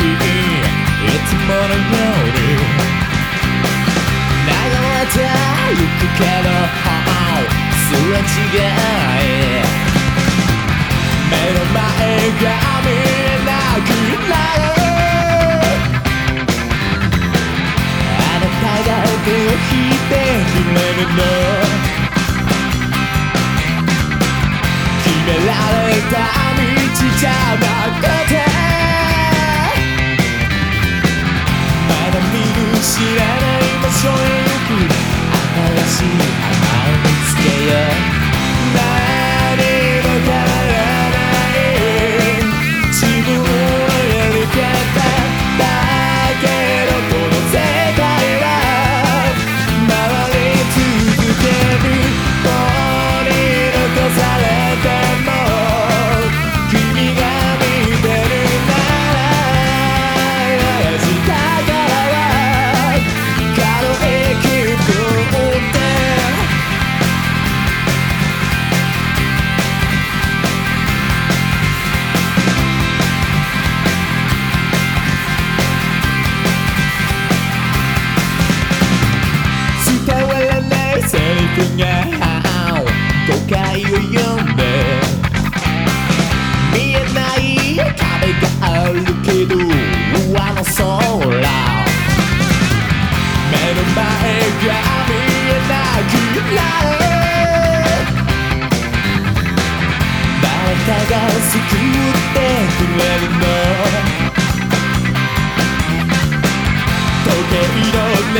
ないいつものように流れてゆくけどすれ違い目の前が見えなくなるあなたが手を引いてくれるの決められた道じゃなく知らない場所へ行く。新しい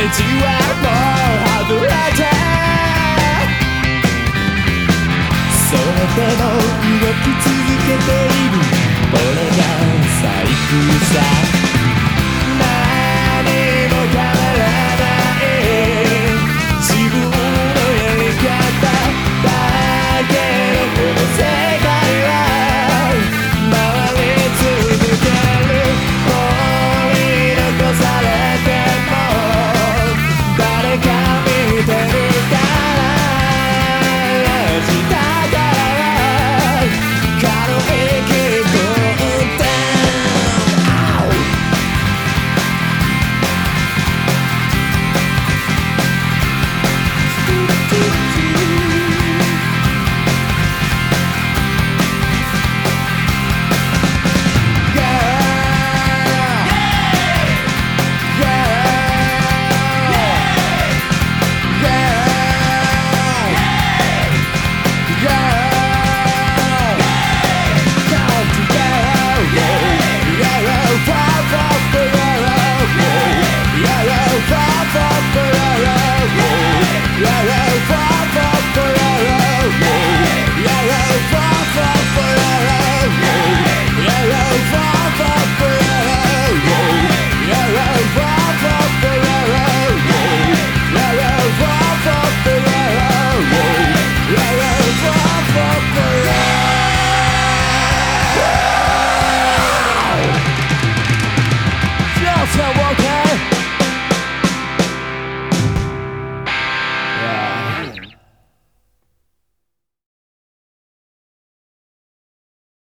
ネジはもう外れて。それでも動き続けている。俺が最高。